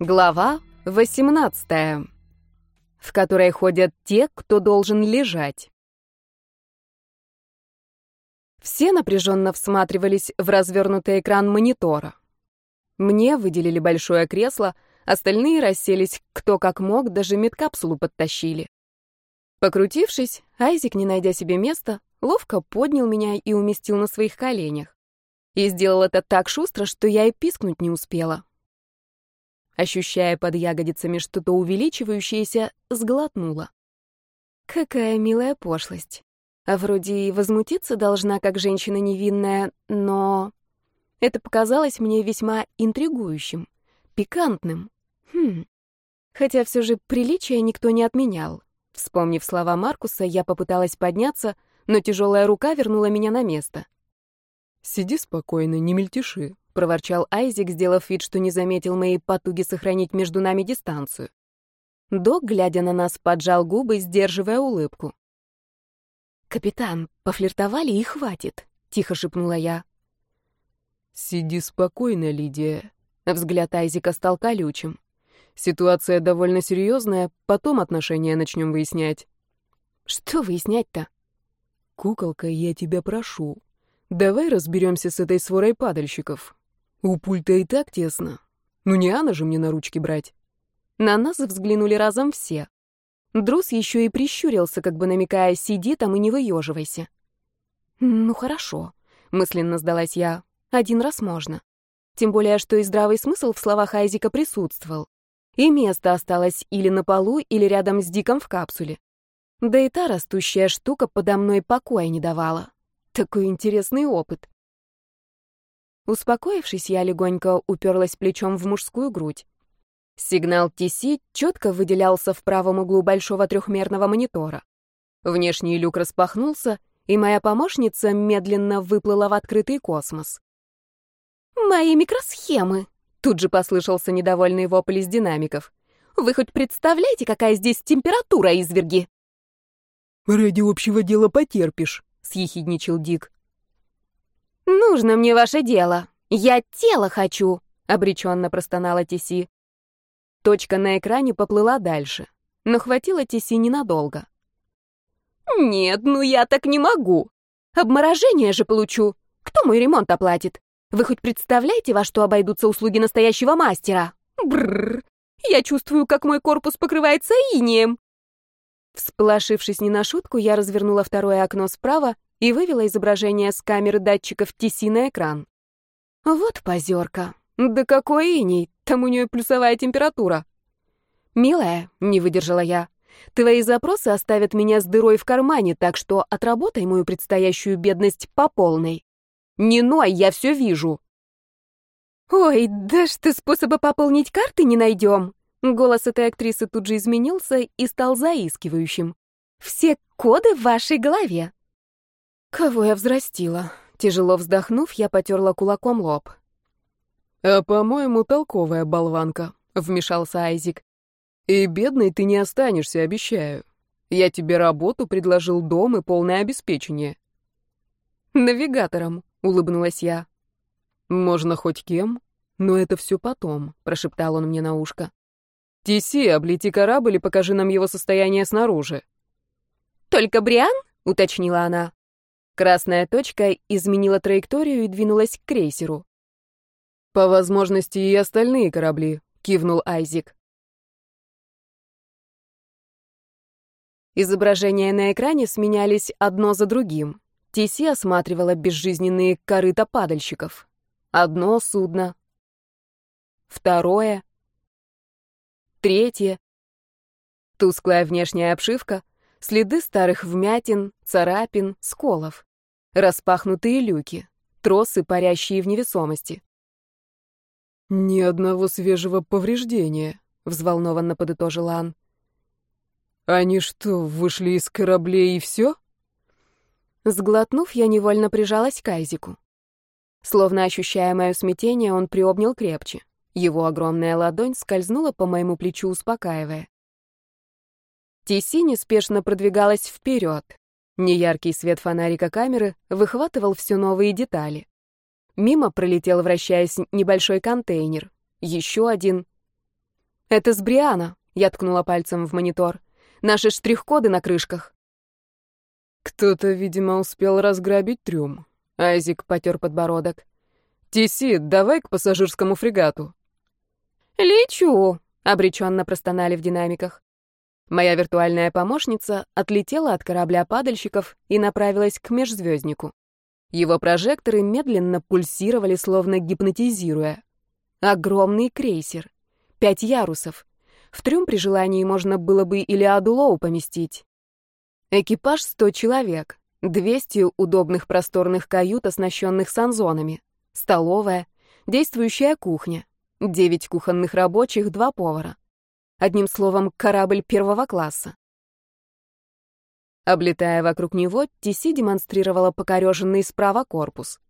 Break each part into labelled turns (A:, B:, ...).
A: Глава 18, в которой ходят те, кто должен лежать. Все напряженно всматривались в развернутый экран монитора. Мне выделили большое кресло, остальные расселись кто как мог, даже медкапсулу подтащили. Покрутившись, Айзик, не найдя себе места, ловко поднял меня и уместил на своих коленях. И сделал это так шустро, что я и пискнуть не успела ощущая под ягодицами что-то увеличивающееся, сглотнула. Какая милая пошлость. А вроде и возмутиться должна, как женщина невинная, но... Это показалось мне весьма интригующим, пикантным. Хм. Хотя все же приличия никто не отменял. Вспомнив слова Маркуса, я попыталась подняться, но тяжелая рука вернула меня на место.
B: «Сиди спокойно, не мельтеши»,
A: проворчал Айзик, сделав вид, что не заметил моей потуги сохранить между нами дистанцию. Док, глядя на нас, поджал губы, сдерживая улыбку. «Капитан, пофлиртовали и хватит», — тихо шепнула я.
B: «Сиди спокойно, Лидия». Взгляд Айзика стал колючим. «Ситуация довольно серьезная, потом отношения начнем выяснять».
A: «Что выяснять-то?»
B: «Куколка, я тебя прошу. Давай разберемся с этой сворой падальщиков. У пульта и так тесно. Ну не Анна же мне на ручки брать.
A: На нас взглянули разом все. Друз еще и прищурился, как бы намекая, сиди там и не выеживайся. Ну хорошо, мысленно сдалась я. Один раз можно. Тем более, что и здравый смысл в словах Айзика присутствовал. И место осталось или на полу, или рядом с Диком в капсуле. Да и та растущая штука подо мной покоя не давала. Такой интересный опыт. Успокоившись, я легонько уперлась плечом в мужскую грудь. Сигнал TC четко выделялся в правом углу большого трехмерного монитора. Внешний люк распахнулся, и моя помощница медленно выплыла в открытый космос. «Мои микросхемы!» — тут же послышался недовольный вопль из динамиков. «Вы хоть представляете, какая здесь температура, изверги?»
B: «Ради общего дела потерпишь», — съехидничал Дик.
A: «Нужно мне ваше дело. Я тело хочу», — обреченно простонала Тиси. Точка на экране поплыла дальше, но хватило Тиси ненадолго. «Нет, ну я так не могу. Обморожение же получу. Кто мой ремонт оплатит? Вы хоть представляете, во что обойдутся услуги настоящего мастера? Бррр. Я чувствую, как мой корпус покрывается инием». Всполошившись не на шутку, я развернула второе окно справа и вывела изображение с камеры датчиков TC на экран. Вот позерка. Да какой иней, там у нее плюсовая температура. «Милая», — не выдержала я, — «твои запросы оставят меня с дырой в кармане, так что отработай мою предстоящую бедность по полной. Не ной, я все вижу». «Ой, да что способа пополнить карты не найдем!» Голос этой актрисы тут же изменился и стал заискивающим. «Все коды в вашей голове. Кого я взрастила? Тяжело вздохнув, я потерла кулаком лоб.
B: «А, по-моему, толковая болванка», — вмешался Айзик. «И бедной ты не останешься, обещаю. Я тебе работу предложил, дом и полное обеспечение».
A: «Навигатором», — улыбнулась я.
B: «Можно хоть кем, но это все потом», — прошептал он мне на ушко. «Тиси, облети корабль и покажи нам его состояние снаружи».
A: «Только Бриан?» — уточнила она. Красная точка изменила траекторию и двинулась к крейсеру.
B: «По возможности и остальные корабли», — кивнул Айзик.
A: Изображения на экране сменялись одно за другим. Тиси осматривала безжизненные корыта падальщиков. Одно судно. Второе. Третье. Тусклая внешняя обшивка, следы старых вмятин, царапин, сколов распахнутые люки, тросы, парящие в невесомости.
B: «Ни одного свежего повреждения», — взволнованно подытожил Ан. «Они что, вышли из кораблей и все?»
A: Сглотнув, я невольно прижалась к Айзику. Словно ощущая мое смятение, он приобнял крепче. Его огромная ладонь скользнула по моему плечу, успокаивая. Тиси неспешно продвигалась вперед, Неяркий свет фонарика камеры выхватывал все новые детали. Мимо пролетел, вращаясь, небольшой контейнер. Еще один. Это с Бриана, я ткнула пальцем в монитор. Наши штрих-коды на крышках.
B: Кто-то, видимо, успел разграбить трюм. Айзик потер подбородок. «Тиси, давай к пассажирскому фрегату».
A: «Лечу», — обреченно простонали в динамиках. Моя виртуальная помощница отлетела от корабля падальщиков и направилась к межзвезднику. Его прожекторы медленно пульсировали, словно гипнотизируя. Огромный крейсер. Пять ярусов. В трюм при желании можно было бы Илиаду Лоу поместить. Экипаж сто человек. 200 удобных просторных кают, оснащенных санзонами. Столовая, действующая кухня. 9 кухонных рабочих, два повара. Одним словом, корабль первого класса. Облетая вокруг него, Тиси демонстрировала покореженный справа корпус.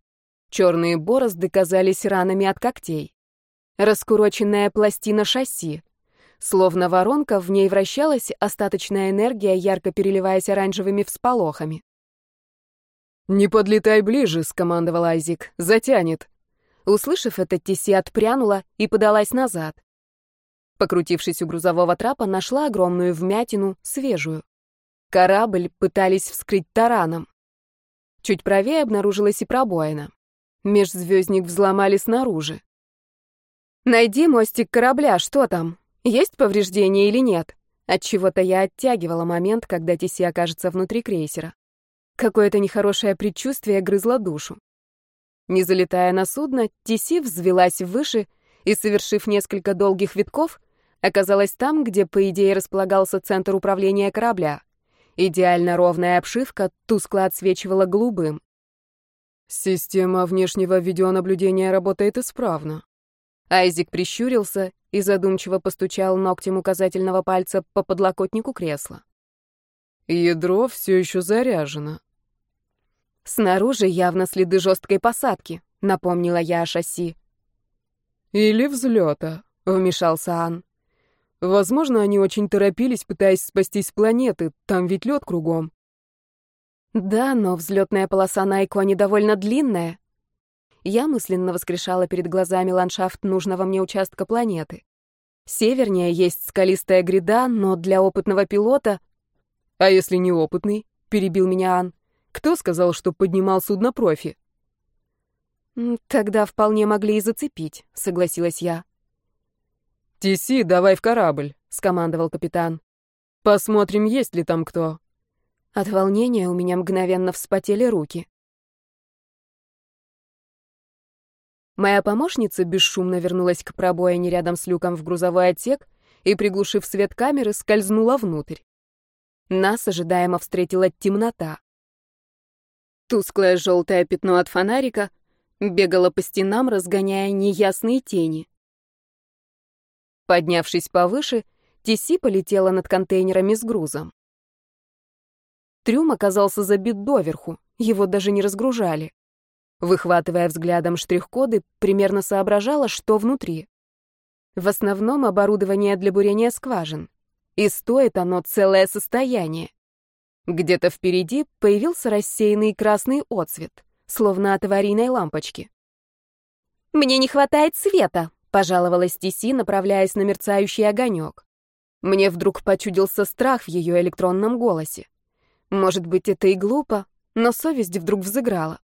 A: Черные борозды казались ранами от когтей. Раскуроченная пластина шасси. Словно воронка, в ней вращалась остаточная энергия, ярко переливаясь оранжевыми всполохами.
B: «Не подлетай ближе», — скомандовал Айзик. «Затянет».
A: Услышав это, Тиси отпрянула и подалась назад. Покрутившись у грузового трапа, нашла огромную вмятину, свежую. Корабль пытались вскрыть тараном. Чуть правее обнаружилась и пробоина. Межзвездник взломали снаружи. «Найди мостик корабля, что там? Есть повреждения или нет?» Отчего-то я оттягивала момент, когда Тиси окажется внутри крейсера. Какое-то нехорошее предчувствие грызло душу. Не залетая на судно, Тиси взвелась выше и, совершив несколько долгих витков, оказалась там, где, по идее, располагался центр управления корабля. Идеально ровная обшивка тускло отсвечивала голубым.
B: Система внешнего видеонаблюдения работает исправно.
A: Айзик прищурился и задумчиво постучал ногтем указательного пальца по подлокотнику кресла.
B: Ядро все еще заряжено.
A: Снаружи явно следы жесткой посадки, напомнила я о шасси.
B: Или взлета, вмешался Ан. Возможно, они очень торопились, пытаясь спастись с планеты, там ведь лед кругом.
A: Да, но взлетная полоса на Иконе довольно длинная. Я мысленно воскрешала перед глазами ландшафт нужного мне участка планеты. Севернее есть скалистая гряда, но для опытного пилота...
B: А если не опытный? перебил меня Ан. Кто сказал, что поднимал судно профи?
A: Тогда вполне могли и зацепить, согласилась я.
B: «Тиси, давай в корабль», — скомандовал капитан. «Посмотрим, есть ли там кто».
A: От волнения у меня мгновенно вспотели руки. Моя помощница бесшумно вернулась к пробоине рядом с люком в грузовой отсек и, приглушив свет камеры, скользнула внутрь. Нас ожидаемо встретила темнота. Тусклое желтое пятно от фонарика бегало по стенам, разгоняя неясные тени. Поднявшись повыше, Тиси полетела над контейнерами с грузом. Трюм оказался забит доверху, его даже не разгружали. Выхватывая взглядом штрих-коды, примерно соображала, что внутри. В основном оборудование для бурения скважин. И стоит оно целое состояние. Где-то впереди появился рассеянный красный отцвет, словно от аварийной лампочки. «Мне не хватает света», — пожаловалась Тиси, направляясь на мерцающий огонек. Мне вдруг почудился страх в ее электронном голосе. Может быть, это и глупо, но совесть вдруг взыграла.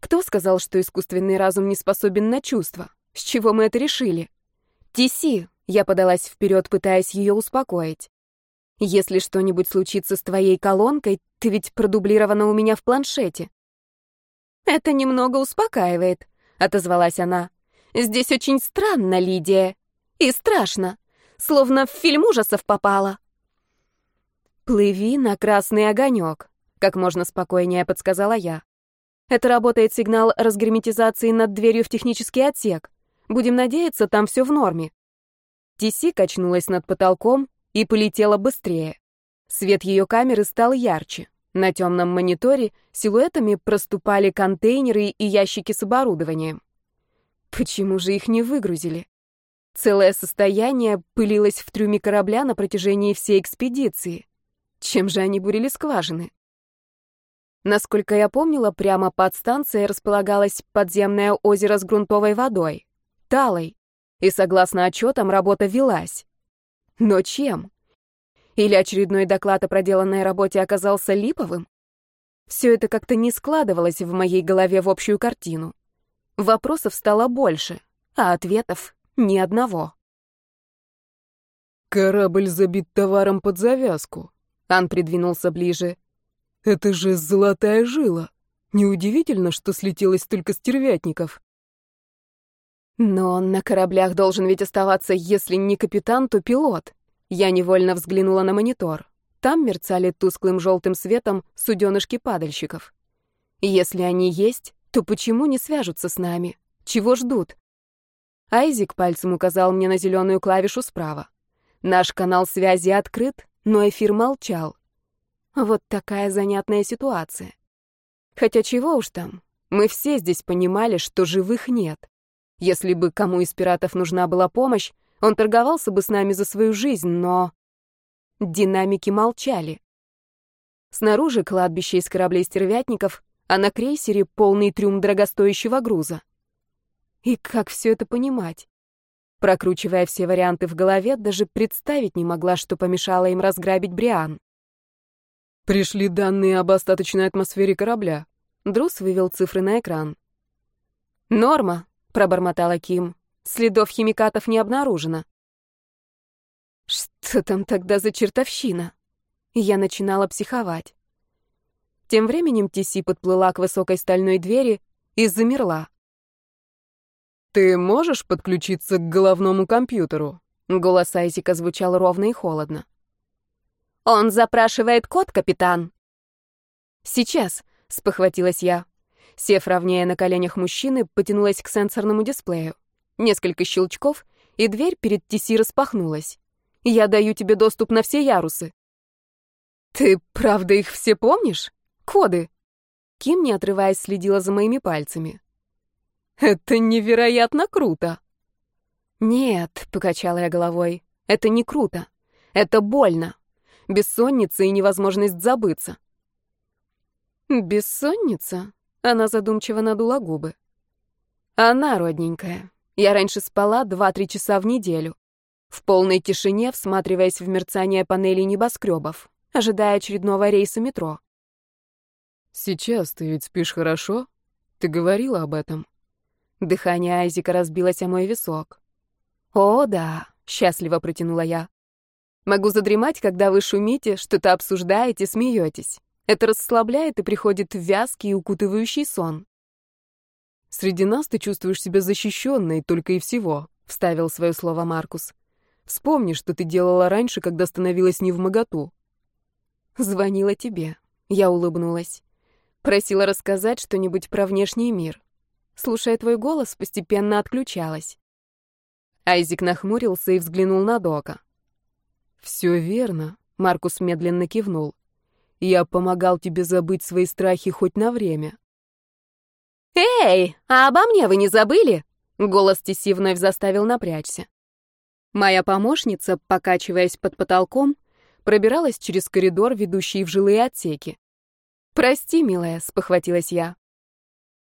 A: Кто сказал, что искусственный разум не способен на чувства? С чего мы это решили? Тиси, я подалась вперед, пытаясь ее успокоить. Если что-нибудь случится с твоей колонкой, ты ведь продублирована у меня в планшете. Это немного успокаивает, отозвалась она. Здесь очень странно, Лидия. И страшно. Словно в фильм ужасов попала. «Плыви на красный огонек», — как можно спокойнее подсказала я. «Это работает сигнал разгерметизации над дверью в технический отсек. Будем надеяться, там все в норме». Тиси качнулась над потолком и полетела быстрее. Свет ее камеры стал ярче. На темном мониторе силуэтами проступали контейнеры и ящики с оборудованием. Почему же их не выгрузили? Целое состояние пылилось в трюме корабля на протяжении всей экспедиции. Чем же они бурили скважины? Насколько я помнила, прямо под станцией располагалось подземное озеро с грунтовой водой, талой, и, согласно отчетам, работа велась. Но чем? Или очередной доклад о проделанной работе оказался липовым? Все это как-то не складывалось в моей голове в общую картину. Вопросов стало больше, а ответов ни одного.
B: «Корабль забит товаром под завязку», — Ан придвинулся ближе. «Это же золотая жила. Неудивительно, что слетелось столько стервятников».
A: Но на кораблях должен ведь оставаться, если не капитан, то пилот. Я невольно взглянула на монитор. Там мерцали тусклым желтым светом суденышки падальщиков. Если они есть, то почему не свяжутся с нами? Чего ждут? Айзик пальцем указал мне на зеленую клавишу справа. Наш канал связи открыт, но эфир молчал. Вот такая занятная ситуация. Хотя чего уж там, мы все здесь понимали, что живых нет. Если бы кому из пиратов нужна была помощь, он торговался бы с нами за свою жизнь, но... Динамики молчали. Снаружи кладбище из кораблей стервятников, а на крейсере полный трюм дорогостоящего груза. И как все это понимать? Прокручивая все варианты в голове, даже представить не могла, что помешало им разграбить Бриан.
B: «Пришли данные об остаточной атмосфере корабля».
A: Друс вывел цифры на экран. «Норма», — пробормотала Ким. Следов химикатов не обнаружено. Что там тогда за чертовщина? Я начинала психовать. Тем временем Тиси подплыла к высокой стальной двери и замерла.
B: «Ты можешь подключиться к головному компьютеру?»
A: Голос Айзика звучал ровно и холодно. «Он запрашивает код, капитан!» «Сейчас», — спохватилась я. Сев ровнее на коленях мужчины, потянулась к сенсорному дисплею. Несколько щелчков, и дверь перед Тиси распахнулась. «Я даю тебе доступ на все ярусы». «Ты правда их все помнишь? Коды?» Ким, не отрываясь, следила за моими пальцами. «Это невероятно круто!» «Нет», — покачала я головой, — «это не круто. Это больно. Бессонница и невозможность забыться». «Бессонница?» — она задумчиво надула губы. «Она, родненькая. Я раньше спала 2-3 часа в неделю. В полной тишине, всматриваясь в мерцание панелей небоскребов, ожидая очередного рейса метро.
B: «Сейчас ты ведь спишь хорошо? Ты говорила об этом?»
A: Дыхание Айзика разбилось о мой висок. «О, да», — счастливо протянула я. «Могу задремать, когда вы шумите, что-то обсуждаете, смеетесь. Это расслабляет и приходит вязкий, укутывающий сон.
B: Среди нас ты чувствуешь себя защищенной только и всего», — вставил свое слово Маркус. «Вспомни, что ты делала раньше, когда становилась не в моготу».
A: «Звонила тебе», — я улыбнулась. Просила рассказать что-нибудь про внешний мир. Слушая твой голос, постепенно отключалась. Айзик нахмурился и взглянул на Дока.
B: «Все верно», — Маркус медленно кивнул. «Я помогал тебе забыть свои страхи хоть на время.
A: «Эй, а обо мне вы не забыли?» Голос Тиси вновь заставил напрячься. Моя помощница, покачиваясь под потолком, пробиралась через коридор, ведущий в жилые отсеки. «Прости, милая», — спохватилась я.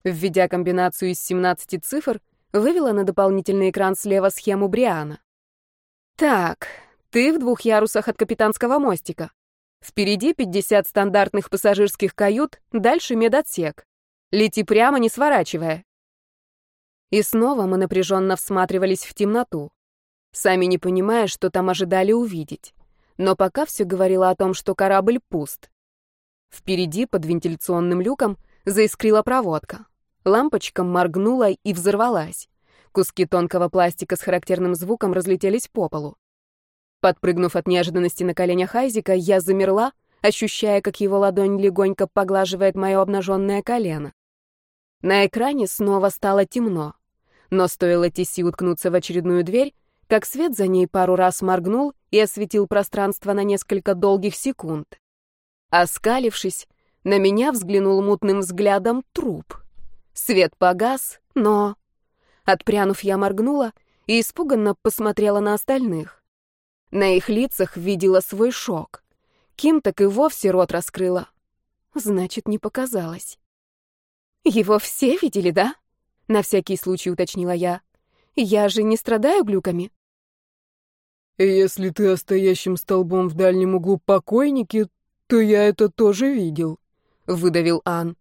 A: Введя комбинацию из 17 цифр, вывела на дополнительный экран слева схему Бриана. «Так, ты в двух ярусах от капитанского мостика. Впереди 50 стандартных пассажирских кают, дальше медотсек. Лети прямо, не сворачивая. И снова мы напряженно всматривались в темноту, сами не понимая, что там ожидали увидеть. Но пока все говорило о том, что корабль пуст. Впереди, под вентиляционным люком, заискрила проводка. Лампочка моргнула и взорвалась. Куски тонкого пластика с характерным звуком разлетелись по полу. Подпрыгнув от неожиданности на коленях Айзика, я замерла, ощущая, как его ладонь легонько поглаживает мое обнаженное колено. На экране снова стало темно. Но стоило Тиси уткнуться в очередную дверь, как свет за ней пару раз моргнул и осветил пространство на несколько долгих секунд. Оскалившись, на меня взглянул мутным взглядом труп. Свет погас, но... Отпрянув, я моргнула и испуганно посмотрела на остальных. На их лицах видела свой шок. Ким так и вовсе рот раскрыла. Значит, не показалось. «Его все видели, да?» — на всякий случай уточнила я. «Я же не страдаю глюками».
B: «Если ты о стоящем столбом в дальнем углу покойнике, то я это тоже видел», — выдавил Ан.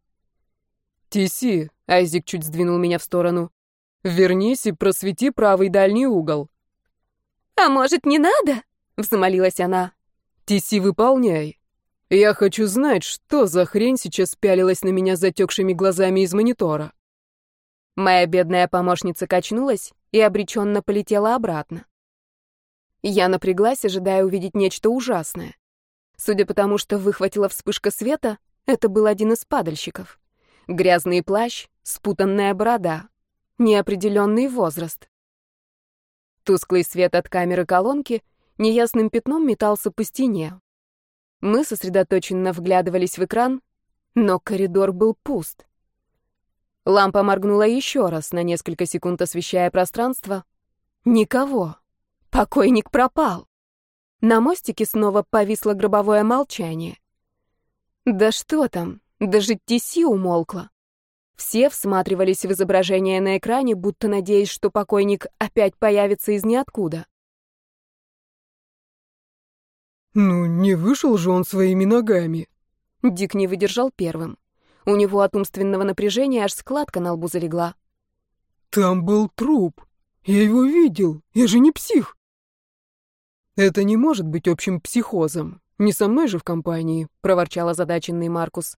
B: «Тиси», — Айзик чуть сдвинул меня в сторону, — «вернись и просвети правый дальний угол».
A: «А может, не надо?» — взмолилась она.
B: «Тиси, выполняй. Я хочу знать, что за хрень сейчас пялилась на меня затекшими глазами из монитора».
A: Моя бедная помощница качнулась и обреченно полетела обратно. Я напряглась, ожидая увидеть нечто ужасное. Судя по тому, что выхватила вспышка света, это был один из падальщиков. Грязный плащ, спутанная борода, неопределенный возраст. Тусклый свет от камеры колонки неясным пятном метался по стене. Мы сосредоточенно вглядывались в экран, но коридор был пуст. Лампа моргнула еще раз, на несколько секунд освещая пространство. Никого. Покойник пропал. На мостике снова повисло гробовое молчание. Да что там, даже Тиси умолкла. Все всматривались в изображение на экране, будто надеясь, что покойник опять появится из ниоткуда.
B: «Ну, не вышел же он своими ногами!»
A: Дик не выдержал первым. У него от умственного напряжения аж складка на лбу залегла.
B: «Там был труп. Я его видел. Я же не псих!» «Это не может быть общим психозом. Не со мной же в компании», — проворчал озадаченный Маркус.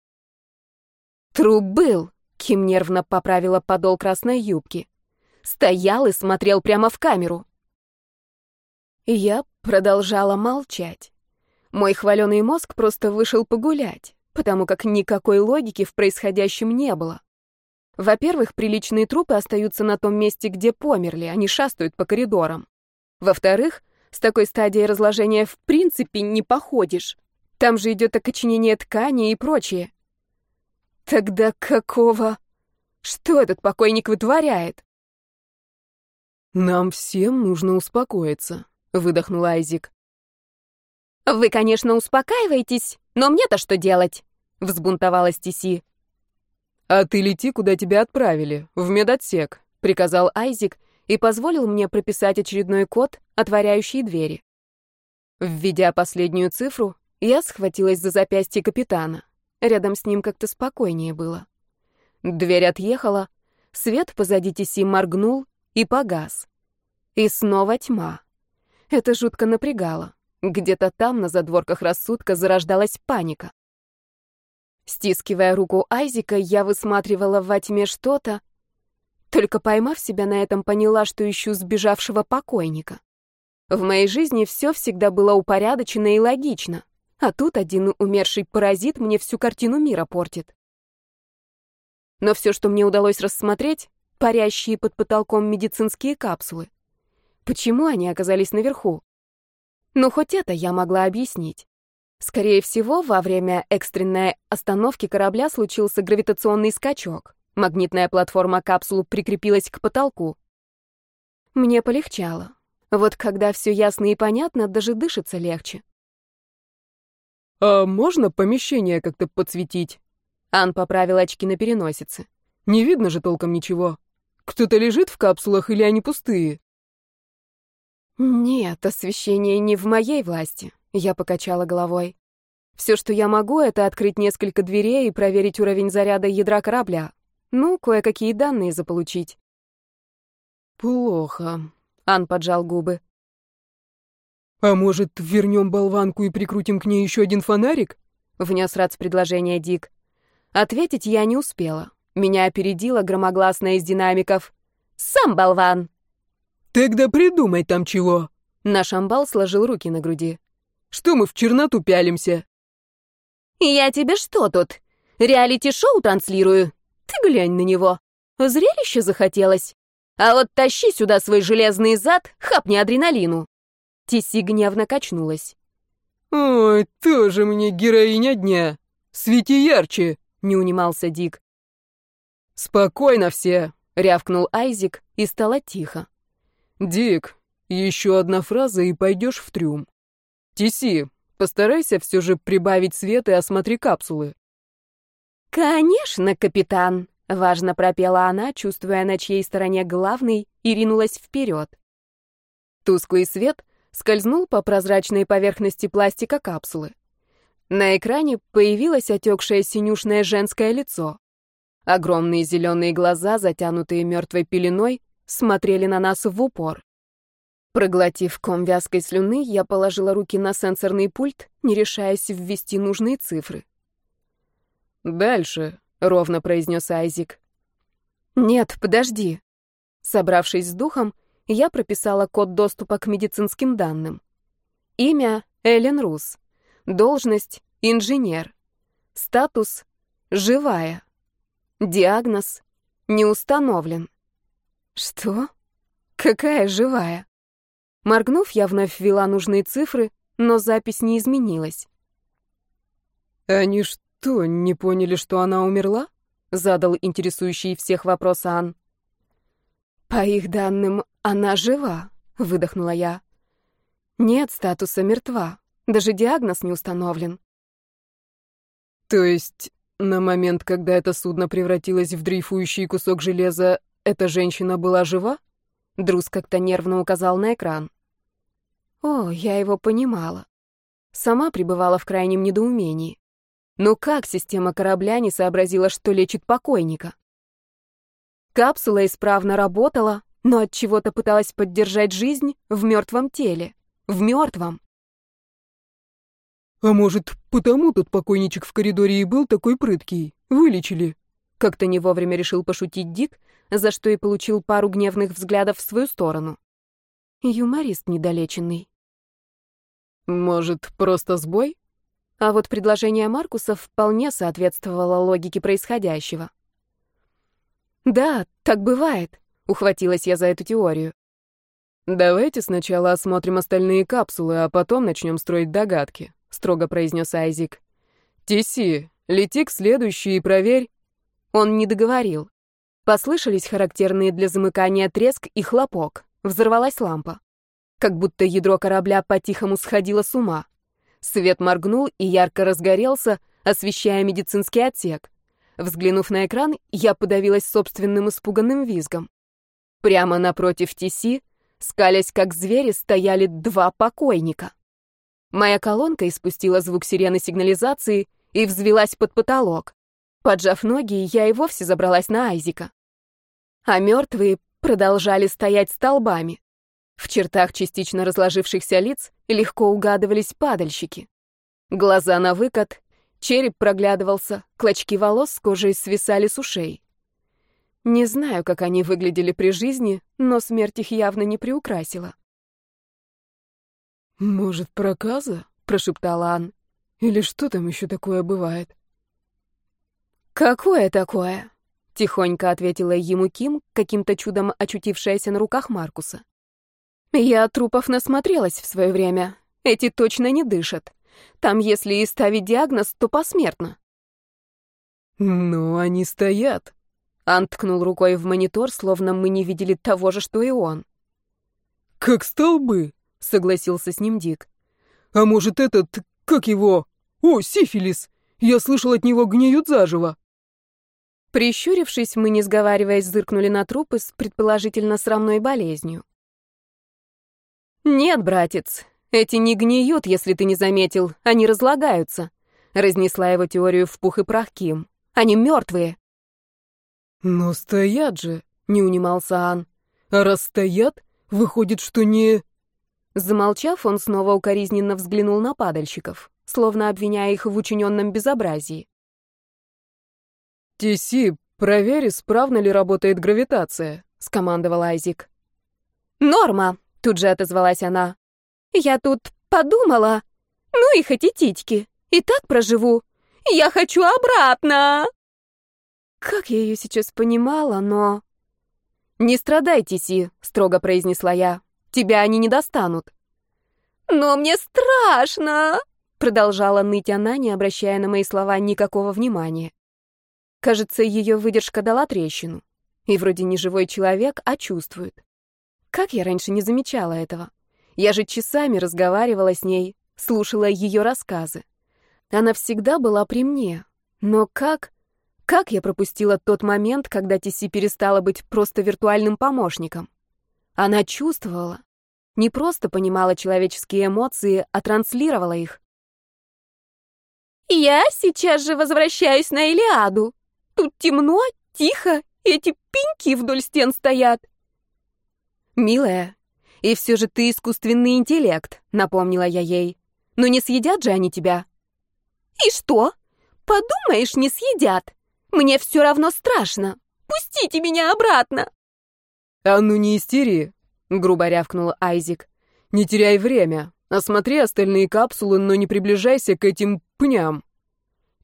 A: «Труп был», — Ким нервно поправила подол красной юбки. «Стоял и смотрел прямо в камеру». Я продолжала молчать. Мой хваленый мозг просто вышел погулять, потому как никакой логики в происходящем не было. Во-первых, приличные трупы остаются на том месте, где померли, они шастают по коридорам. Во-вторых, с такой стадией разложения в принципе не походишь. Там же идет окоченение ткани и прочее. Тогда какого? Что этот покойник вытворяет?
B: Нам всем нужно успокоиться, выдохнул Айзик.
A: Вы, конечно, успокаиваетесь, но мне-то что делать? взбунтовалась Тиси.
B: А ты лети, куда тебя отправили, в медотсек, приказал Айзик и позволил мне прописать очередной код, отворяющий двери. Введя последнюю цифру, я схватилась за запястье капитана. Рядом с ним как-то спокойнее было. Дверь отъехала, свет позади Тиси моргнул и погас. И снова тьма. Это жутко напрягало. Где-то там, на задворках рассудка, зарождалась паника. Стискивая руку Айзика, я высматривала во тьме что-то, только поймав себя на этом, поняла, что ищу сбежавшего покойника. В моей жизни все всегда было упорядочено и логично, а тут один умерший паразит мне всю картину мира портит. Но все, что мне удалось рассмотреть, парящие под потолком медицинские капсулы. Почему они оказались наверху? Ну, хоть это я могла объяснить. Скорее всего, во время экстренной остановки корабля случился гравитационный скачок. Магнитная платформа капсулу прикрепилась к потолку. Мне полегчало. Вот когда все ясно и понятно, даже дышится легче. «А можно помещение как-то подсветить?»
A: Ан поправил очки на переносице.
B: «Не видно же толком ничего. Кто-то лежит в капсулах или они пустые?»
A: «Нет, освещение не в моей власти», — я покачала головой. «Все, что я могу, это открыть несколько дверей и проверить уровень заряда ядра корабля. Ну, кое-какие данные заполучить.
B: Плохо.
A: Ан поджал губы.
B: А может, вернем болванку и прикрутим к ней еще один фонарик?
A: Внес Рац предложение Дик. Ответить я не успела. Меня опередила громогласная из динамиков. «Сам болван!»
B: «Тогда придумай там чего!»
A: Наш амбал сложил руки на груди.
B: «Что мы в черноту пялимся?»
A: «Я тебе что тут? Реалити-шоу транслирую? Ты глянь на него. Зрелище захотелось. А вот тащи сюда свой железный зад, хапни адреналину. Тиси гневно качнулась.
B: «Ой, тоже мне героиня дня. Свети ярче!» — не унимался Дик. «Спокойно все!» — рявкнул Айзик, и стало тихо. «Дик, еще одна фраза, и пойдешь в трюм. Тиси, постарайся все же прибавить свет и осмотри капсулы.
A: «Конечно, капитан!» — важно пропела она, чувствуя, на чьей стороне главный, и ринулась вперед. Тусклый свет скользнул по прозрачной поверхности пластика капсулы. На экране появилось отекшее синюшное женское лицо. Огромные зеленые глаза, затянутые мертвой пеленой, смотрели на нас в упор. Проглотив ком вязкой слюны, я положила руки на сенсорный пульт, не решаясь ввести нужные цифры.
B: «Дальше», — ровно произнес Айзик.
A: «Нет, подожди». Собравшись с духом, я прописала код доступа к медицинским данным. Имя — Эллен Рус. Должность — инженер. Статус — живая. Диагноз — не установлен. Что? Какая живая? Моргнув, я вновь ввела нужные цифры, но запись не изменилась.
B: «Они что, не поняли, что она умерла?» — задал интересующий всех вопрос Ан.
A: «По их данным, она жива», — выдохнула я. «Нет статуса мертва. Даже диагноз не установлен».
B: «То есть на момент, когда это судно превратилось в дрейфующий кусок железа, эта женщина была жива?»
A: Друз как-то нервно указал на экран. О, я его понимала. Сама пребывала в крайнем недоумении. Но как система корабля не сообразила, что лечит покойника? Капсула исправно работала, но от чего-то пыталась поддержать жизнь в мертвом теле. В мертвом.
B: А может, потому тот покойничек в коридоре и был такой прыткий? Вылечили?
A: Как-то не вовремя решил пошутить Дик, за что и получил пару гневных взглядов в свою сторону. Юморист недолеченный.
B: Может, просто сбой?
A: А вот предложение Маркуса вполне соответствовало логике происходящего. «Да, так бывает», — ухватилась я за эту теорию.
B: «Давайте сначала осмотрим остальные капсулы, а потом начнем строить догадки», — строго произнес Айзик. «Тиси, лети к следующей и проверь».
A: Он не договорил. Послышались характерные для замыкания треск и хлопок. Взорвалась лампа. Как будто ядро корабля по-тихому сходило с ума. Свет моргнул и ярко разгорелся, освещая медицинский отсек. Взглянув на экран, я подавилась собственным испуганным визгом. Прямо напротив Тиси, скалясь как звери, стояли два покойника. Моя колонка испустила звук сирены сигнализации и взвелась под потолок. Поджав ноги, я и вовсе забралась на Айзика. А мертвые продолжали стоять столбами. В чертах частично разложившихся лиц легко угадывались падальщики. Глаза на выкат, череп проглядывался, клочки волос с кожей свисали с ушей. Не знаю, как они выглядели при жизни, но смерть их явно не приукрасила.
B: «Может, проказа?» — прошептала Ан. «Или что там еще такое бывает?»
A: «Какое такое?» — тихонько ответила ему Ким, каким-то чудом очутившаяся на руках Маркуса. «Я трупов насмотрелась в свое время. Эти точно не дышат. Там, если и ставить диагноз, то посмертно».
B: «Ну, они стоят».
A: Ан ткнул рукой в монитор, словно мы не видели того же, что и он.
B: «Как столбы», — согласился с ним Дик. «А может, этот, как его? О, сифилис! Я слышал, от него гниют заживо».
A: Прищурившись, мы, не сговариваясь, зыркнули на трупы с предположительно срамной болезнью. «Нет, братец, эти не гниют, если ты не заметил, они разлагаются», — разнесла его теорию в пух и прах Ким. «Они мертвые».
B: «Но стоят же», — не унимался Ан. «А раз стоят, выходит, что не...»
A: Замолчав, он снова укоризненно взглянул на падальщиков, словно обвиняя их в учиненном безобразии.
B: «Тиси, проверь, исправно ли работает гравитация», — скомандовал Айзик.
A: «Норма», — тут же отозвалась она. «Я тут подумала. Ну и хоть и титьки. И так проживу. Я хочу обратно!» Как я ее сейчас понимала, но... «Не страдай, Тиси», — строго произнесла я. «Тебя они не достанут». «Но мне страшно!» — продолжала ныть она, не обращая на мои слова никакого внимания. Кажется, ее выдержка дала трещину. И вроде не живой человек, а чувствует. Как я раньше не замечала этого? Я же часами разговаривала с ней, слушала ее рассказы. Она всегда была при мне. Но как... Как я пропустила тот момент, когда Тиси перестала быть просто виртуальным помощником? Она чувствовала. не просто понимала человеческие эмоции, а транслировала их. «Я сейчас же возвращаюсь на Илиаду. Тут темно, тихо, эти пеньки вдоль стен стоят».
B: «Милая, и все же ты искусственный интеллект», — напомнила я ей. «Но не съедят же они тебя?»
A: «И что? Подумаешь, не съедят. Мне все равно страшно. Пустите меня обратно!»
B: «А ну не истери!» — грубо рявкнул Айзик. «Не теряй время. Осмотри остальные капсулы, но не приближайся к этим пням».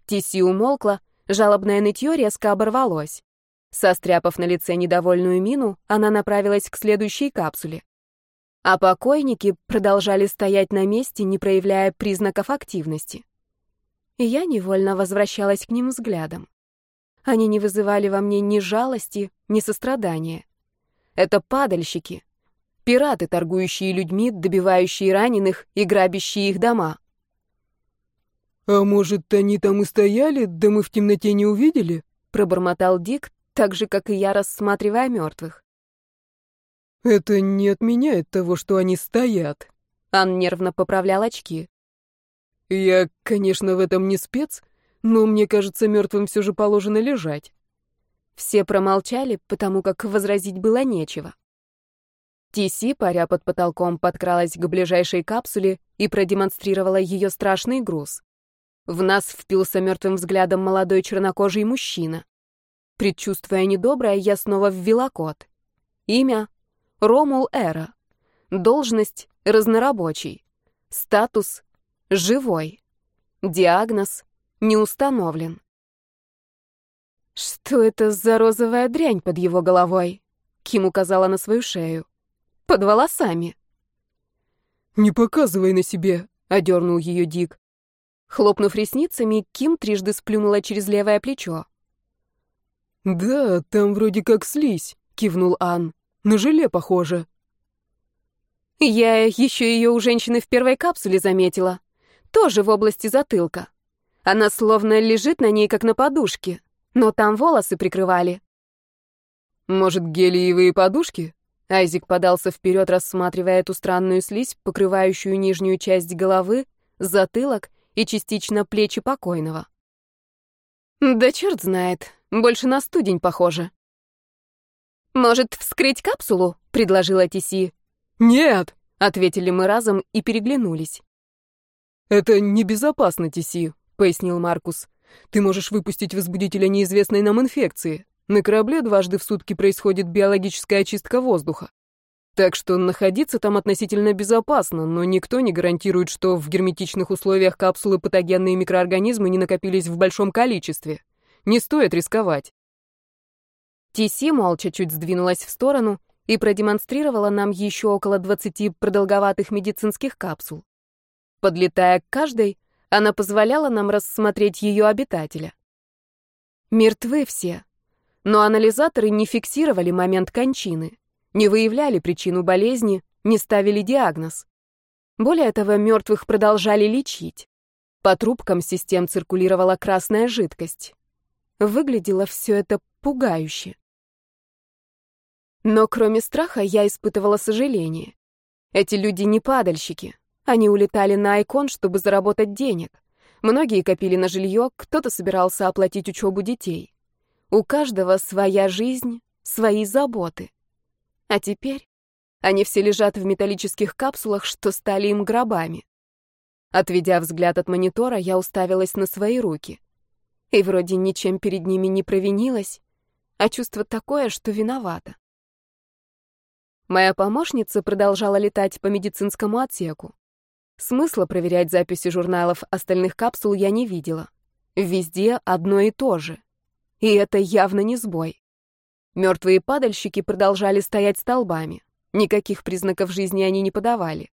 A: Тиси умолкла, жалобное нытье резко оборвалось. Состряпав на лице недовольную мину, она направилась к следующей капсуле. А покойники продолжали стоять на месте, не проявляя признаков активности. И я невольно возвращалась к ним взглядом. Они не вызывали во мне ни жалости, ни сострадания. Это падальщики, пираты, торгующие людьми, добивающие раненых и грабящие их дома.
C: «А может, они там и стояли, да мы в темноте не увидели?»
A: — пробормотал Дик, так же, как и я, рассматривая мертвых.
C: «Это не отменяет того, что они стоят».
A: Ан нервно поправлял очки.
C: «Я, конечно, в этом не спец, но мне кажется, мертвым все же положено лежать».
A: Все промолчали, потому как возразить было нечего. Тиси, паря под потолком, подкралась к ближайшей капсуле и продемонстрировала ее страшный груз. В нас впился мертвым взглядом молодой чернокожий мужчина. Предчувствуя недоброе, я снова ввела код. Имя — Ромул Эра. Должность — разнорабочий. Статус — живой. Диагноз — не установлен. Что это за розовая дрянь под его головой? Ким указала на свою шею. Под волосами.
C: «Не показывай на себе», — одернул ее Дик.
A: Хлопнув ресницами, Ким трижды сплюнула через левое плечо.
C: «Да, там вроде как слизь», — кивнул Ан. «На желе похоже».
A: Я еще ее у женщины в первой капсуле заметила. Тоже в области затылка. Она словно лежит на ней, как на подушке но там волосы прикрывали.
B: Может, гелиевые подушки? Айзик подался вперед, рассматривая эту странную слизь, покрывающую нижнюю часть головы, затылок и частично плечи покойного.
A: Да черт знает, больше на студень похоже. «Может, вскрыть капсулу?» — предложила Тиси.
C: «Нет!»
A: — ответили мы разом и переглянулись.
C: «Это небезопасно, Тиси», — пояснил Маркус. Ты можешь выпустить возбудителя неизвестной нам инфекции. На корабле дважды в сутки происходит биологическая очистка воздуха. Так что находиться там относительно безопасно, но никто не гарантирует, что в герметичных условиях капсулы патогенные микроорганизмы не накопились в большом количестве. Не стоит рисковать.
A: Тиси молча чуть сдвинулась в сторону и продемонстрировала нам еще около 20 продолговатых медицинских капсул. Подлетая к каждой, она позволяла нам рассмотреть ее обитателя. Мертвы все, но анализаторы не фиксировали момент кончины, не выявляли причину болезни, не ставили диагноз. Более того, мертвых продолжали лечить. По трубкам систем циркулировала красная жидкость. Выглядело все это пугающе. Но кроме страха я испытывала сожаление. Эти люди не падальщики, они улетали на Айкон, чтобы заработать денег. Многие копили на жилье, кто-то собирался оплатить учебу детей. У каждого своя жизнь, свои заботы. А теперь они все лежат в металлических капсулах, что стали им гробами. Отведя взгляд от монитора, я уставилась на свои руки. И вроде ничем перед ними не провинилась, а чувство такое, что виновата. Моя помощница продолжала летать по медицинскому отсеку. Смысла проверять записи журналов остальных капсул я не видела. Везде одно и то же. И это явно не сбой. Мертвые падальщики продолжали стоять столбами. Никаких признаков жизни они не подавали.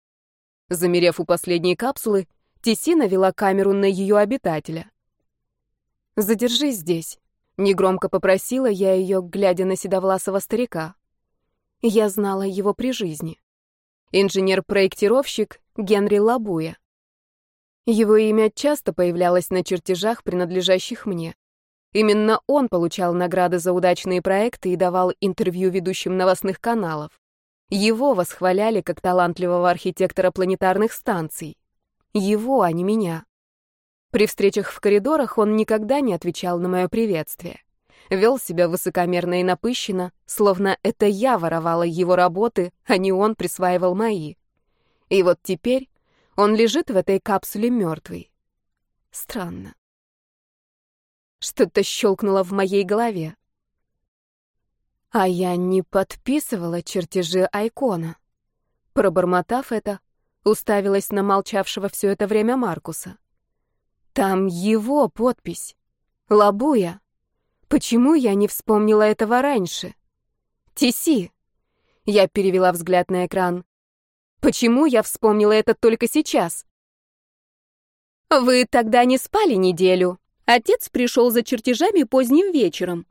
A: Замерев у последней капсулы, Тесси навела камеру на ее обитателя. «Задержись здесь», — негромко попросила я ее, глядя на седовласого старика. Я знала его при жизни. Инженер-проектировщик Генри Лабуя. Его имя часто появлялось на чертежах, принадлежащих мне. Именно он получал награды за удачные проекты и давал интервью ведущим новостных каналов. Его восхваляли как талантливого архитектора планетарных станций. Его, а не меня. При встречах в коридорах он никогда не отвечал на мое приветствие. Вел себя высокомерно и напыщенно, словно это я воровала его работы, а не он присваивал мои. И вот теперь он лежит в этой капсуле мертвый. Странно. Что-то щелкнуло в моей голове. А я не подписывала чертежи Айкона. Пробормотав это, уставилась на молчавшего все это время Маркуса. Там его подпись. Лабуя. Почему я не вспомнила этого раньше? Тиси. Я перевела взгляд на экран. Почему я вспомнила это только сейчас? Вы тогда не спали неделю. Отец пришел за чертежами поздним вечером.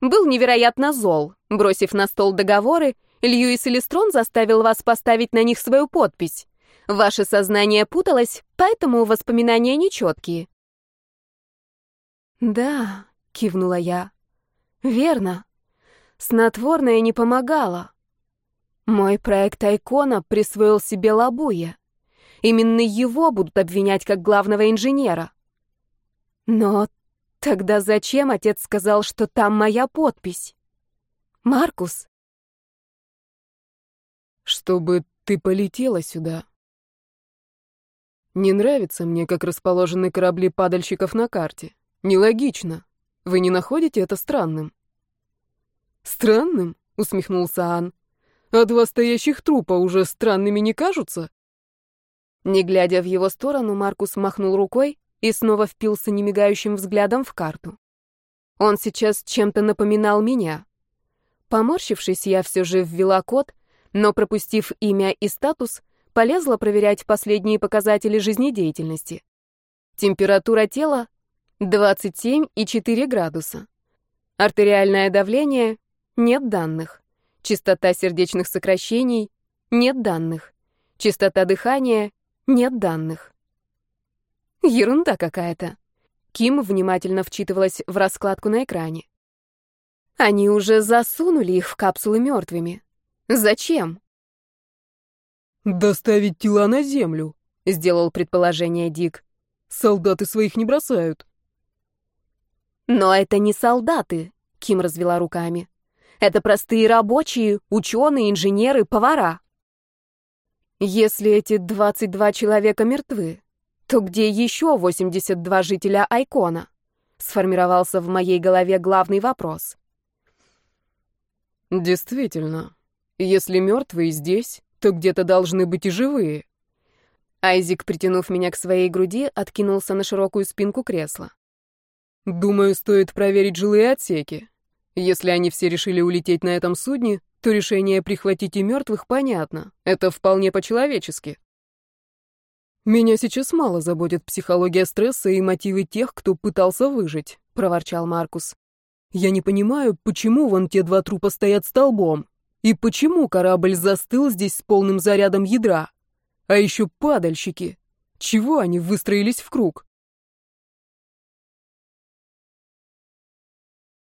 A: Был невероятно зол. Бросив на стол договоры, Льюис Элистрон заставил вас поставить на них свою подпись. Ваше сознание путалось, поэтому воспоминания нечеткие. «Да», — кивнула я, — «верно. Снотворное не помогало. Мой проект Айкона присвоил себе Лабуя. Именно его будут обвинять как главного инженера. Но Тогда зачем отец сказал, что там моя подпись? Маркус?
C: Чтобы ты полетела сюда. Не нравится мне, как расположены корабли падальщиков на карте. Нелогично. Вы не находите это странным? Странным? Усмехнулся Ан. А два стоящих трупа уже странными не кажутся?
A: Не глядя в его сторону, Маркус махнул рукой, и снова впился немигающим взглядом в карту. Он сейчас чем-то напоминал меня. Поморщившись, я все же ввела код, но, пропустив имя и статус, полезла проверять последние показатели жизнедеятельности. Температура тела 27,4 градуса. Артериальное давление — нет данных. Частота сердечных сокращений — нет данных. Частота дыхания — нет данных. Ерунда какая-то. Ким внимательно вчитывалась в раскладку на экране. Они уже засунули их в капсулы мертвыми. Зачем?
C: «Доставить тела на землю», — сделал предположение Дик. «Солдаты своих не бросают».
A: «Но это не солдаты», — Ким развела руками. «Это простые рабочие, ученые, инженеры, повара». «Если эти 22 человека мертвы, то где еще 82 жителя Айкона? Сформировался в моей голове главный вопрос.
C: Действительно, если мертвые здесь, то где-то должны быть и живые.
A: Айзик, притянув меня к своей груди, откинулся на широкую спинку кресла.
C: Думаю, стоит проверить жилые отсеки. Если они все решили улететь на этом судне, то решение прихватить и мертвых понятно. Это вполне по-человечески. «Меня сейчас мало заботит психология стресса и мотивы тех, кто пытался выжить», — проворчал Маркус. «Я не понимаю, почему вон те два трупа стоят столбом, и почему корабль застыл здесь с полным зарядом ядра. А еще падальщики. Чего они выстроились в круг?»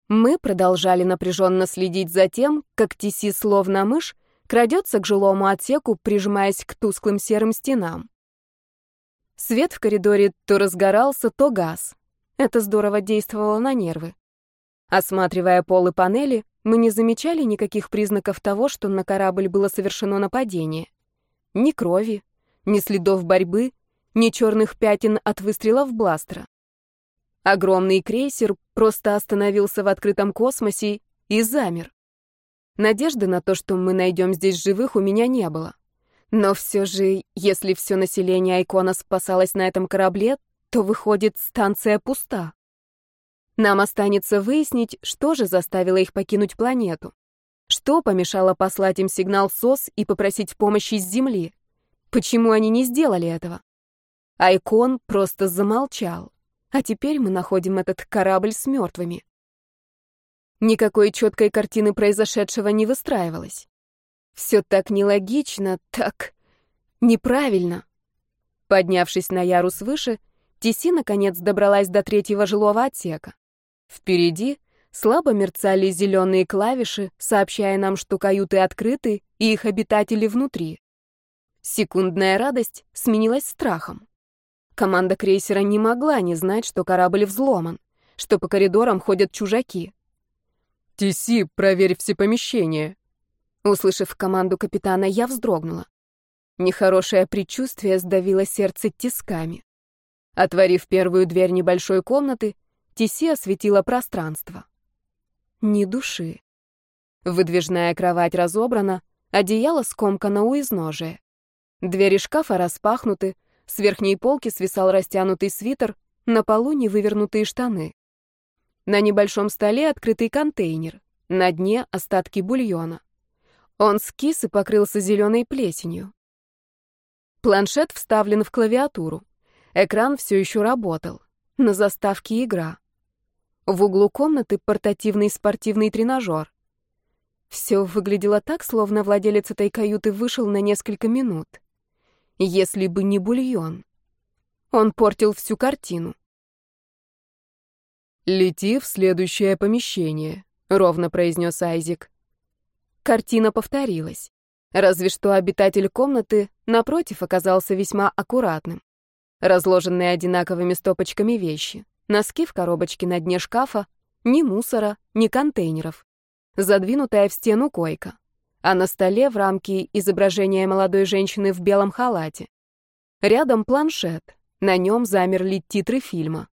A: Мы продолжали напряженно следить за тем, как Тиси, словно мышь, крадется к жилому отсеку, прижимаясь к тусклым серым стенам. Свет в коридоре то разгорался, то газ. Это здорово действовало на нервы. Осматривая пол и панели, мы не замечали никаких признаков того, что на корабль было совершено нападение. Ни крови, ни следов борьбы, ни черных пятен от выстрелов бластера. Огромный крейсер просто остановился в открытом космосе и замер. Надежды на то, что мы найдем здесь живых, у меня не было. Но все же, если все население Айкона спасалось на этом корабле, то выходит, станция пуста. Нам останется выяснить, что же заставило их покинуть планету. Что помешало послать им сигнал СОС и попросить помощи с Земли? Почему они не сделали этого? Айкон просто замолчал. А теперь мы находим этот корабль с мертвыми. Никакой четкой картины произошедшего не выстраивалось. Все так нелогично, так неправильно. Поднявшись на ярус выше, Тиси наконец добралась до третьего жилого отсека. Впереди Слабо мерцали зеленые клавиши, сообщая нам, что каюты открыты и их обитатели внутри. Секундная радость сменилась страхом. Команда крейсера не могла не знать, что корабль взломан, что по коридорам ходят чужаки.
C: «Тиси, проверь все помещения».
A: Услышав команду капитана, я вздрогнула. Нехорошее предчувствие сдавило сердце тисками. Отворив первую дверь небольшой комнаты, Тиси осветила пространство. Ни души. Выдвижная кровать разобрана, одеяло скомкано у изножия. Двери шкафа распахнуты, с верхней полки свисал растянутый свитер, на полу невывернутые штаны. На небольшом столе открытый контейнер, на дне остатки бульона. Он скис и покрылся зеленой плесенью. Планшет вставлен в клавиатуру. Экран все еще работал. На заставке игра. В углу комнаты портативный спортивный тренажер. Все выглядело так, словно владелец этой каюты вышел на несколько минут. Если бы не бульон. Он портил всю картину.
C: «Лети в следующее помещение», — ровно произнес Айзик.
A: Картина повторилась. Разве что обитатель комнаты, напротив, оказался весьма аккуратным. Разложенные одинаковыми стопочками вещи. Носки в коробочке на дне шкафа, ни мусора, ни контейнеров. Задвинутая в стену койка. А на столе в рамке изображение молодой женщины в белом халате. Рядом планшет. На нем замерли титры фильма.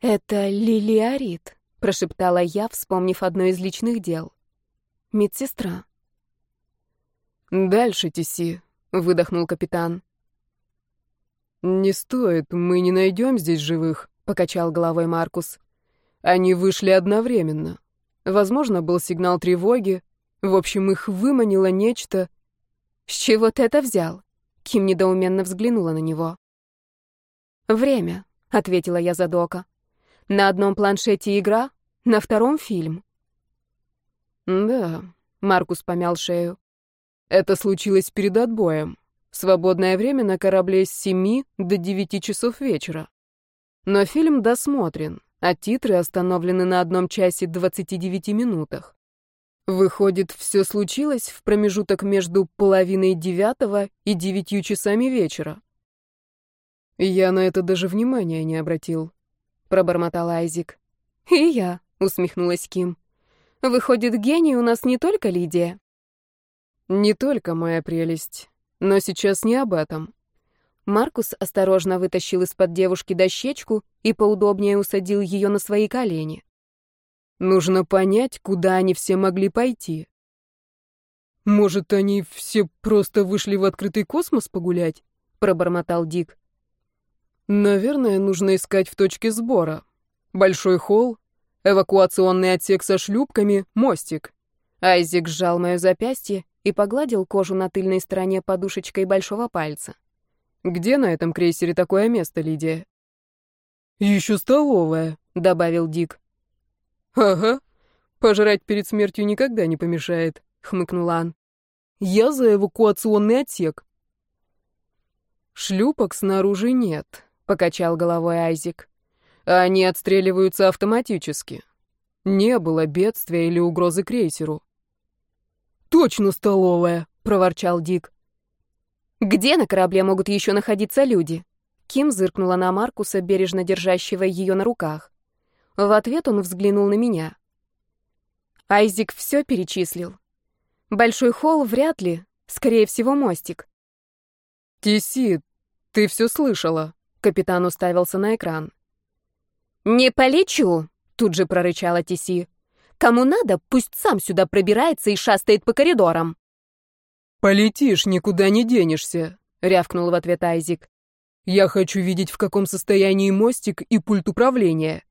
A: «Это Лилиарит», — прошептала я, вспомнив одно из личных дел. «Медсестра».
C: «Дальше, Тиси», — выдохнул капитан. «Не стоит, мы не найдем здесь живых», — покачал головой Маркус. «Они вышли одновременно. Возможно, был сигнал тревоги. В общем, их выманило нечто...»
A: «С чего ты это взял?» Ким недоуменно взглянула на него. «Время», — ответила я за Дока. «На одном планшете игра, на втором фильм».
C: «Да», — Маркус помял шею. «Это случилось перед отбоем. Свободное время на корабле с 7 до 9 часов вечера. Но фильм досмотрен, а титры остановлены на одном часе 29 минутах. Выходит, все случилось в промежуток между половиной девятого и девятью часами вечера. Я на это даже внимания не обратил, пробормотал Айзик.
A: И я, усмехнулась Ким. Выходит, гений у нас не только Лидия.
C: Не только моя прелесть. Но сейчас не об этом.
A: Маркус осторожно вытащил из-под девушки дощечку и поудобнее усадил ее на свои колени.
C: Нужно понять, куда они все могли пойти. Может, они все просто вышли в открытый космос погулять? пробормотал Дик. Наверное, нужно искать в точке сбора. Большой холл, эвакуационный отсек со шлюпками, мостик.
A: Айзек сжал мое запястье и погладил кожу на тыльной стороне подушечкой большого пальца.
C: «Где на этом крейсере такое место, Лидия?» «Еще столовая», — добавил Дик. «Ага, пожрать перед смертью никогда не помешает», — хмыкнул Ан. «Я за эвакуационный отсек». «Шлюпок снаружи нет», — покачал головой Айзик. «Они отстреливаются автоматически. Не было бедствия или угрозы крейсеру.
B: «Точно столовая!» — проворчал Дик.
A: «Где на корабле могут еще находиться люди?» Ким зыркнула на Маркуса, бережно держащего ее на руках. В ответ он взглянул на меня. Айзик все перечислил. Большой холл вряд ли, скорее всего, мостик.
C: «Тиси, ты все слышала?» Капитан уставился на экран.
A: «Не полечу!» — тут же прорычала Тиси. Кому надо, пусть сам сюда пробирается и шастает по коридорам.
C: «Полетишь, никуда не денешься», — рявкнул в ответ Айзик. «Я хочу видеть, в каком состоянии мостик и пульт управления».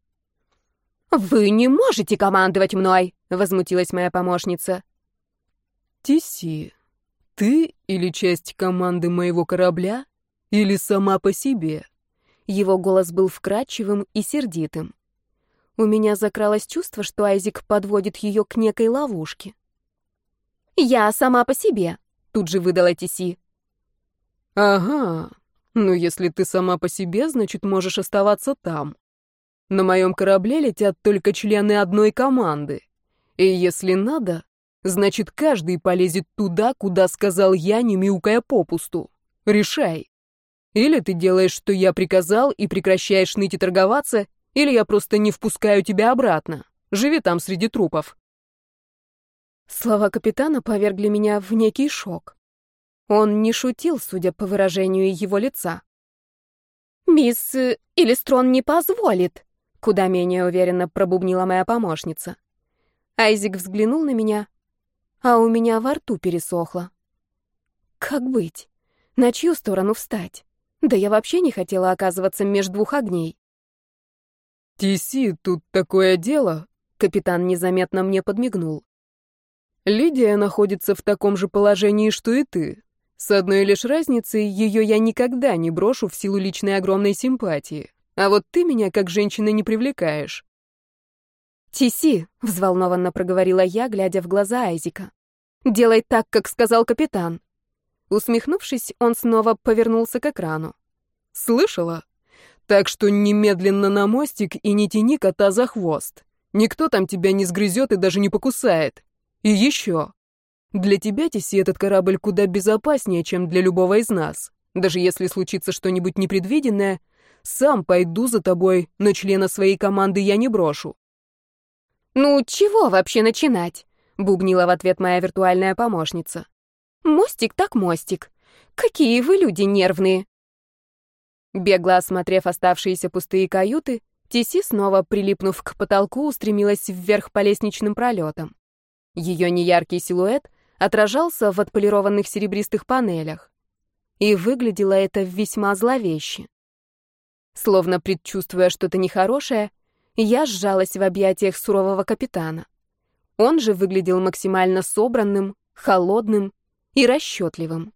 A: «Вы не можете командовать мной», — возмутилась моя помощница.
C: «Тиси, ты или часть команды моего корабля, или сама по себе?»
A: Его голос был вкрадчивым и сердитым. У меня закралось чувство, что Айзик подводит ее к некой ловушке. «Я сама по себе», — тут же выдала Тиси.
C: «Ага, ну если ты сама по себе, значит, можешь оставаться там. На моем корабле летят только члены одной команды. И если надо, значит, каждый полезет туда, куда сказал я, не мяукая попусту. Решай. Или ты делаешь, что я приказал, и прекращаешь ныть и торговаться, или я просто не впускаю тебя обратно. Живи там среди трупов.
A: Слова капитана повергли меня в некий шок. Он не шутил, судя по выражению его лица. «Мисс Илистрон не позволит», — куда менее уверенно пробубнила моя помощница. Айзик взглянул на меня, а у меня во рту пересохло. Как быть? На чью сторону встать? Да я вообще не хотела оказываться между двух огней.
C: «Тиси, тут такое дело», — капитан незаметно мне подмигнул. «Лидия находится в таком же положении, что и ты. С одной лишь разницей, ее я никогда не брошу в силу личной огромной симпатии. А вот ты меня как женщина не привлекаешь».
A: «Тиси», — взволнованно проговорила я, глядя в глаза Айзика. «Делай так, как сказал капитан». Усмехнувшись, он снова повернулся к экрану.
C: «Слышала? Так что немедленно на мостик и не тяни кота за хвост. Никто там тебя не сгрызет и даже не покусает. И еще. Для тебя, Тиси, этот корабль куда безопаснее, чем для любого из нас. Даже если случится что-нибудь непредвиденное, сам пойду за тобой, но члена своей команды я не брошу.
A: «Ну, чего вообще начинать?» — бубнила в ответ моя виртуальная помощница. «Мостик так мостик. Какие вы люди нервные!» Бегло осмотрев оставшиеся пустые каюты, Тиси, снова прилипнув к потолку, устремилась вверх по лестничным пролетам. Ее неяркий силуэт отражался в отполированных серебристых панелях. И выглядело это весьма зловеще. Словно предчувствуя что-то нехорошее, я сжалась в объятиях сурового капитана. Он же выглядел максимально собранным, холодным и расчетливым.